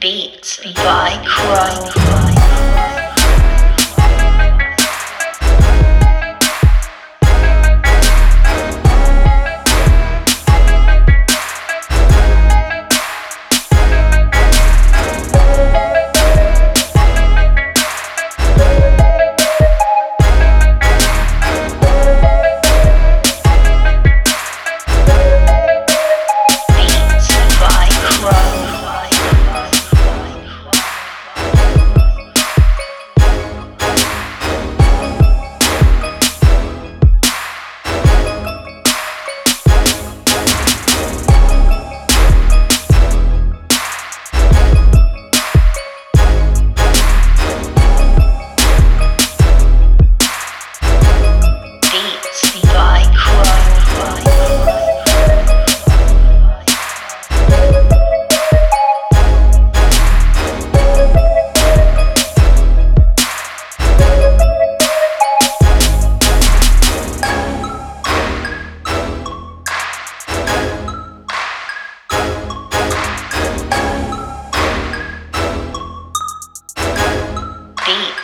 Beats by Crow.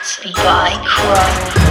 Beats by Crow.